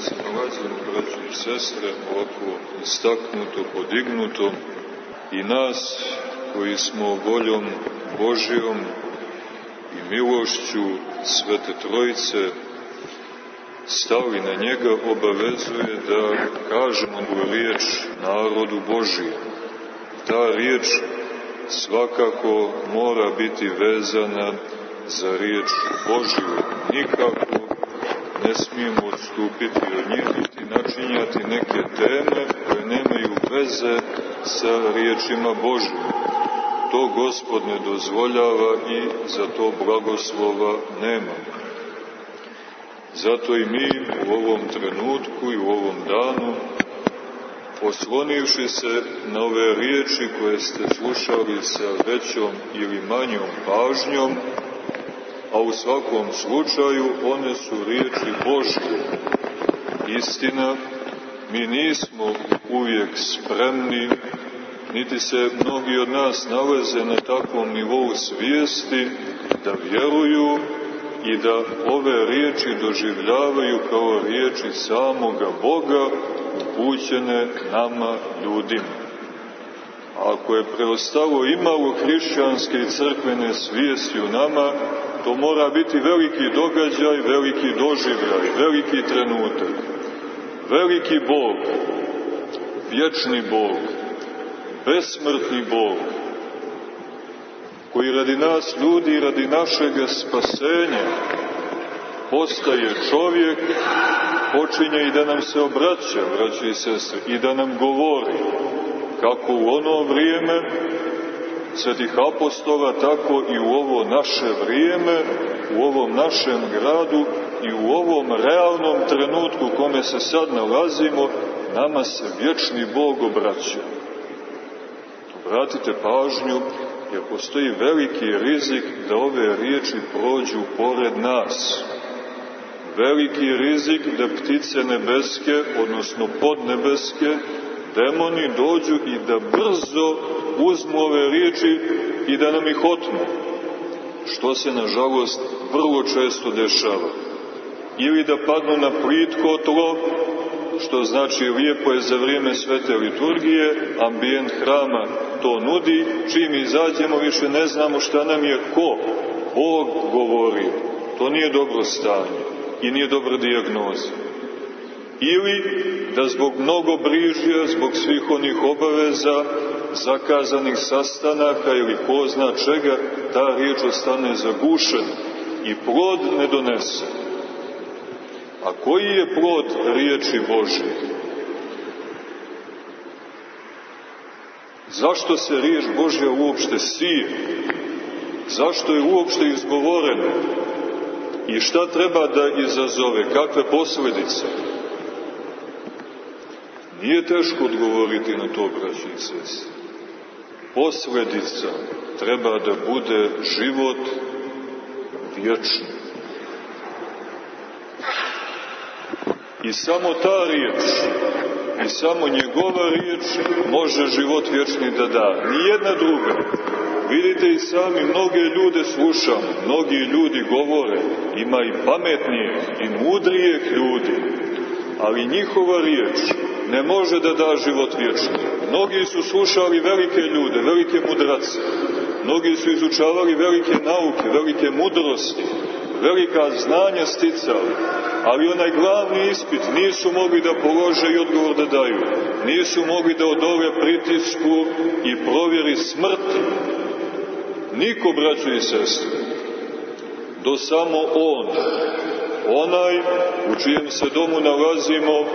se nalazimo, braći i sestre, ovako istaknuto, podignuto i nas koji smo voljom Božijom i milošću Svete Trojice stali na njega, obavezuje da kažemo tu riječ narodu Božijem. Ta riječ svakako mora biti vezana za riječ Božiju. Nikako ne smijemo odstupiti od njih niti načinjati neke teme koje nemaju veze sa riječima Božjim. To Gospod ne dozvoljava i za to blagoslova nema. Zato i mi u ovom trenutku i u ovom danu, oslonivši se na ove riječi koje ste slušali sa većom ili manjom pažnjom, a u svakom slučaju one su riječi Božje. Istina, mi nismo uvijek spremni, niti se mnogi od nas nalaze na takvom nivou svijesti da vjeruju i da ove riječi doživljavaju kao riječi samoga Boga upućene nama ljudima. Ako je preostalo imalo hrišćanske i crkvene svijesti u nama, to mora biti veliki događaj, veliki doživljaj, veliki trenutak. Veliki Bog, vječni Bog, besmrtni Bog, koji radi nas ljudi, radi našeg spasenja, postaje čovjek, počinje i da nam se obraća, braći i sestre, i da nam govori, kako u ono vrijeme svetih apostola, tako i u ovo naše vrijeme, u ovom našem gradu i u ovom realnom trenutku kome se sad nalazimo, nama se vječni Bog obraća. Obratite pažnju, jer postoji veliki rizik da ove riječi prođu pored nas. Veliki rizik da ptice nebeske, odnosno podnebeske, demoni dođu i da brzo uzmu ove riječi i da nam ih otmu. Što se, nažalost, vrlo često dešava. Ili da padnu na plitko tlo, što znači lijepo je za vrijeme svete liturgije, ambijent hrama to nudi, čim izađemo više ne znamo šta nam je ko, Bog govori. To nije dobro stanje i nije dobra dijagnoza. Ili da zbog mnogo brižja, zbog svih onih obaveza, zakazanih sastanaka ili ko zna čega, ta riječ ostane zagušena i plod ne donese. A koji je plod riječi Božje? Zašto se riječ Božja uopšte sije? Zašto je uopšte izgovorena? I šta treba da izazove? Kakve posledice? Nije teško odgovoriti na to, braći i sest. Posledica treba da bude život vječni. I samo ta riječ, i samo njegova riječ može život vječni da da. Nijedna druga. Vidite i sami, mnoge ljude slušam, mnogi ljudi govore, ima i pametnijih i mudrijih ljudi, ali njihova riječ ne može da da život vječni. Mnogi su slušali velike ljude, velike mudrace, mnogi su izučavali velike nauke, velike mudrosti, velika znanja sticali, ali onaj glavni ispit nisu mogli da polože i odgovor da daju. Nisu mogli da odove pritisku i provjeri smrti. Niko, braćo i sestre, do samo on, onaj u čijem se domu nalazimo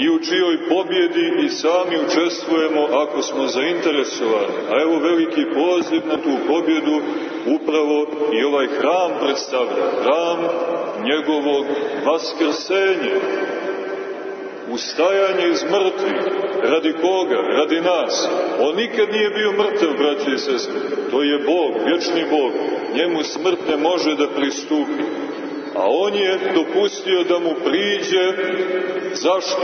i u čijoj pobjedi i sami učestvujemo ako smo zainteresovani. A evo veliki poziv na tu pobjedu upravo i ovaj hram predstavlja. Hram njegovog vaskrsenja. Ustajanje iz mrtvih. Radi koga? Radi nas. On nikad nije bio mrtav, braći i sestre. To je Bog, vječni Bog. Njemu smrt ne može da pristupi. A on je dopustio da mu priđe, zašto?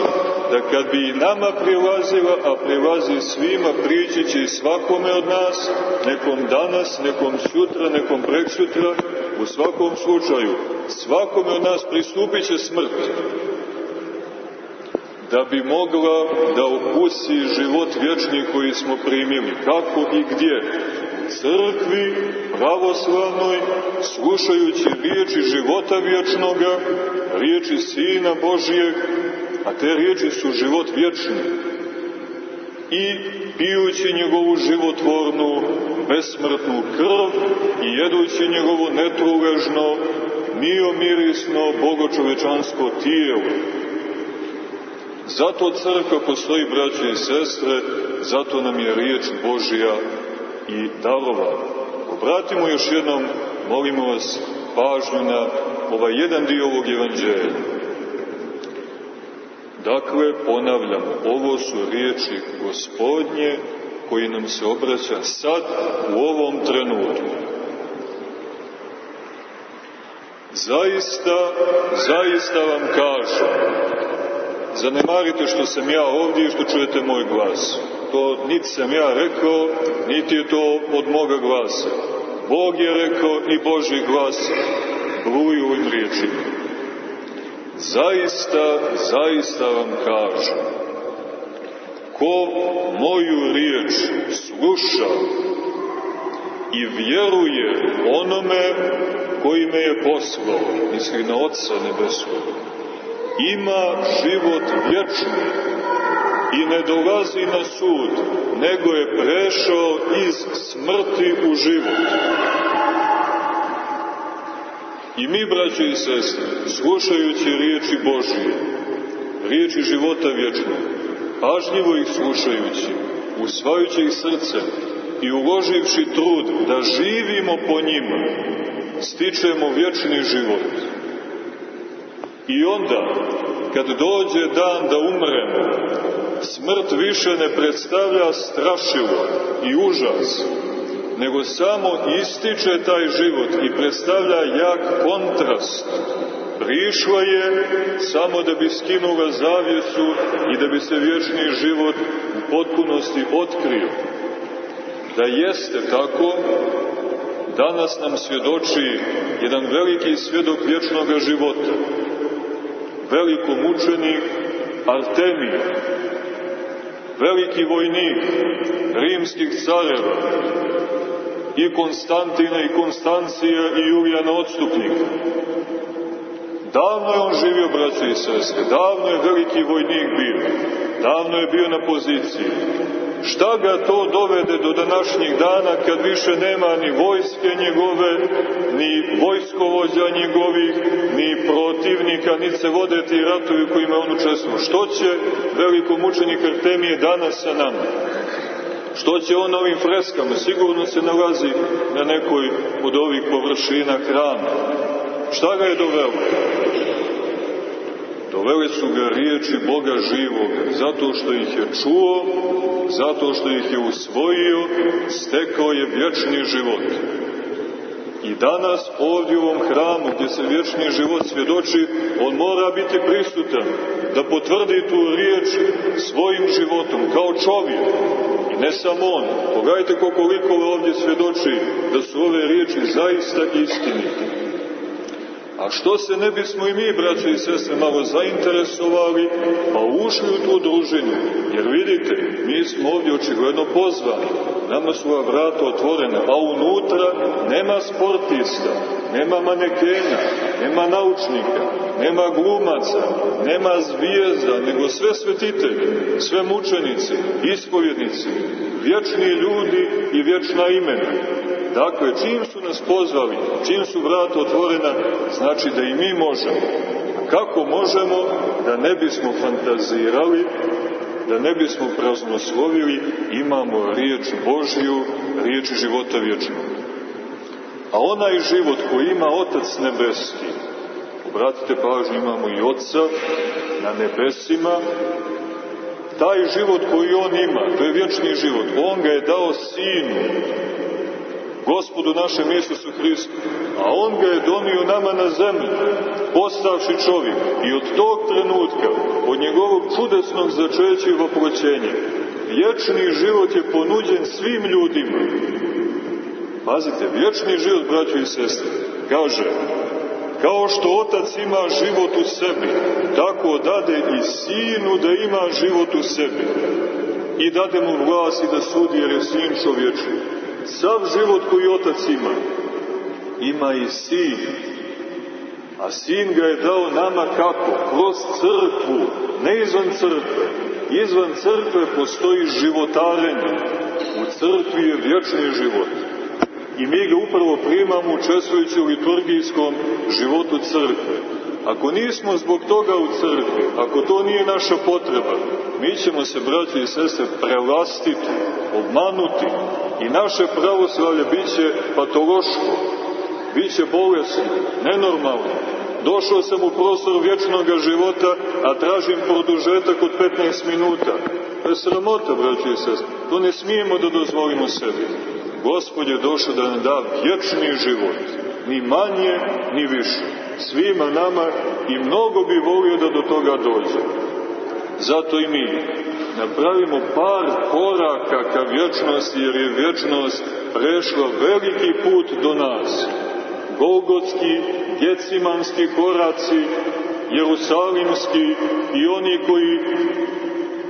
Da kad bi nama prilazila, a prilazi svima, prići će i svakome od nas, nekom danas, nekom sutra, nekom preksutra, u svakom slučaju, svakome od nas pristupit će smrt. da bi mogla da okusi život vječni koji smo primili. Kako i gdje? Crkvi pravoslavnoj, slušajući riječi života vječnoga, riječi Sina Božijeg, a te riječi su život vječni. I pijući njegovu životvornu, besmrtnu krv i jedući njegovo netruležno, miomirisno, bogočovečansko tijelo. Zato crkva postoji, braće i sestre, zato nam je riječ Božija i darova. Obratimo još jednom, molimo vas, pažnju na ovaj jedan dio ovog evanđelja. Dakle, ponavljam, ovo su riječi gospodnje koji nam se obraća sad u ovom trenutku. Zaista, zaista vam kažem, zanemarite što sam ja ovdje i što čujete moj glas. To niti sam ja rekao, niti je to od moga glasa. Bog je rekao i Boži glas bruju ovim riječima. Zaista, zaista vam kažem, ko moju riječ sluša i vjeruje onome koji me je poslao, misli na Otca Nebeskog, ima život vječni i ne dolazi na sud, nego je prešao iz smrti u život. I mi, braći i sestre, slušajući riječi Božije, riječi života vječnog, pažljivo ih slušajući, usvajući ih srce i uloživši trud da živimo po njima, stičemo vječni život. I onda, kad dođe dan da umremo, smrt više ne predstavlja strašilo i užas, nego samo ističe taj život i predstavlja jak kontrast. Prišla je samo da bi skinula zavjesu i da bi se vječni život u potpunosti otkrio. Da jeste tako, danas nam svjedoči jedan veliki svjedok vječnog života, veliko mučenik Artemij, veliki vojnik rimskih careva, i Konstantina i Konstancija i Julijana odstupnika. Davno je on živio, braće i sestre, davno je veliki vojnik bio, davno je bio na poziciji. Šta ga to dovede do današnjih dana kad više nema ni vojske njegove, ni vojskovođa njegovih, ni protivnika, ni se vode ti ratovi kojima on učestvuje? Što će veliko mučenik Artemije danas sa nama? Što će on ovim freskama? Sigurno se nalazi na nekoj od ovih površina hrama. Šta ga je dovelo? Dovele su ga riječi Boga živog, zato što ih je čuo, zato što ih je usvojio, stekao je vječni život. I danas ovdje u ovom hramu gdje se vječni život svjedoči, on mora biti prisutan da potvrdi tu riječ svojim životom, kao čovjek. I ne samo on. Pogledajte koliko ovdje svjedoči da su ove riječi zaista istinite. A što se ne bismo i mi, braće i sestre, malo zainteresovali, pa ušli u tu družinu? Jer vidite, mi smo ovdje očigledno pozvani. Nama su vrata otvorena, a unutra nema sportista, nema manekena, nema naučnika, nema glumaca, nema zvijezda, nego sve svetitelji, sve mučenici, ispovjednici, vječni ljudi i vječna imena. Dakle, čim su nas pozvali, čim su vrata otvorena, znači da i mi možemo. Kako možemo da ne bismo fantazirali, da ne bismo praznoslovili, imamo riječ Božju, riječ života vječnog. A onaj život koji ima Otac Nebeski, obratite pažnju, imamo i Otca na nebesima, taj život koji On ima, to je vječni život, On ga je dao Sinu, gospodu našem Isusu Hristu, a On ga je donio nama na zemlju, postavši čovjek. I od tog trenutka, od njegovog čudesnog začeća i voproćenja, vječni život je ponuđen svim ljudima. Pazite, vječni život, braćo i sestre, kaže, kao što Otac ima život u sebi, tako dade i sinu da ima život u sebi i dade mu vlast i da sudi jer je sin čovječni. Sav život koji otac ima, ima i sin. A sin ga je dao nama kako? Kroz crkvu, ne izvan crkve. Izvan crkve postoji životarenje. U crkvi je vječni život. I mi ga upravo primamo učestvujući u liturgijskom životu crkve. Ako nismo zbog toga u crkvi, ako to nije naša potreba, mi ćemo se, braći i sestre, prelastiti, obmanuti i naše pravoslavlje bit će patološko, bit će bolesno, nenormalno. Došao sam u prostor vječnog života, a tražim produžetak od 15 minuta. To je sramota, braći i sestre. To ne smijemo da dozvolimo sebi. Gospod je došao da nam da vječni život. Ni manje, ni više. Svima nama i mnogo bi volio da do toga dođe. Zato i mi napravimo par koraka ka vječnosti, jer je vječnost prešla veliki put do nas. Golgotski, Gecimanski koraci, Jerusalimski i oni koji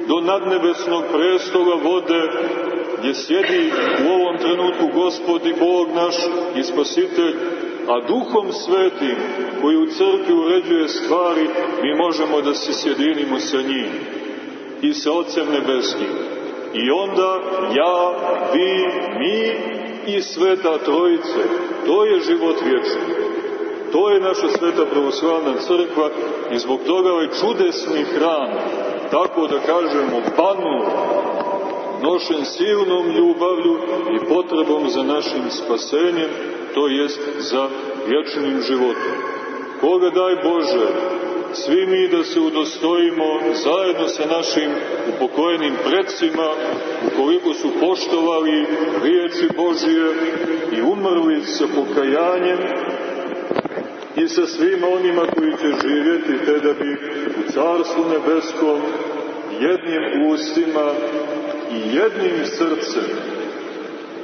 do nadnebesnog prestola vode gdje sjedi u ovom trenutku Gospod i Bog naš i Spasitelj, a Duhom Svetim koji u crkvi uređuje stvari, mi možemo da se sjedinimo sa njim i sa Otcem Nebeskim. I onda ja, vi, mi i Sveta Trojice, to je život vječni. To je naša Sveta Pravoslavna crkva i zbog toga ovaj čudesni hram, tako da kažemo, panu, nošen silnom ljubavlju i potrebom za našim spasenjem, to jest za vječnim životom. Koga daj Bože, svi mi da se udostojimo zajedno sa našim upokojenim predsima, ukoliko su poštovali riječi Božije i umrli sa pokajanjem, i sa svima onima koji će živjeti, te da bi u Carstvu Nebeskom jednim ustima i jednim srcem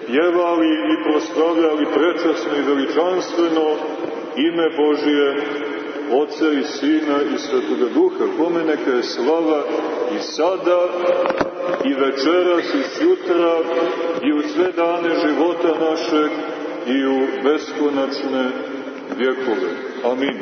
pjevali i proslavljali prečasno i veličanstveno ime Božije, Oca i Sina i Svetoga Duha, kome neka je slava i sada, i večeras, i sutra, i u sve dane života našeg, i u beskonačne vjekove. Amin.